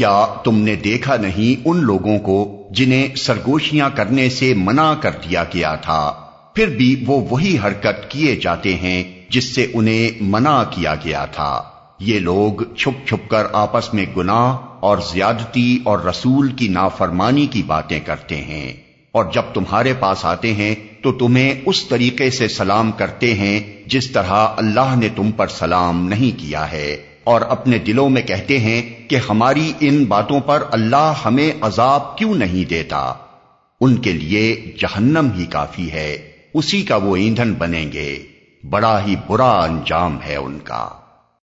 کیا تم نے دیکھا نہیں ان لوگوں کو جنہیں سرگوشیاں کرنے سے منع کر دیا گیا تھا؟ پھر بھی وہ وہی حرکت کیے جاتے ہیں جس سے انہیں منع کیا گیا تھا۔ یہ لوگ چھپ چھپ کر آپس میں گناہ اور زیادتی اور رسول کی نافرمانی کی باتیں کرتے ہیں۔ اور جب تمہارے پاس آتے ہیں تو تمہیں اس طریقے سے سلام کرتے ہیں جس طرح اللہ نے تم پر سلام نہیں کیا ہے۔ اور اپنے دلوں میں کہتے ہیں کہ ہماری ان باتوں پر اللہ ہمیں عذاب کیوں نہیں دیتا؟ ان کے لیے جہنم ہی کافی ہے، اسی کا وہ ایندھن بنیں گے۔ بڑا ہی برا انجام ہے ان کا۔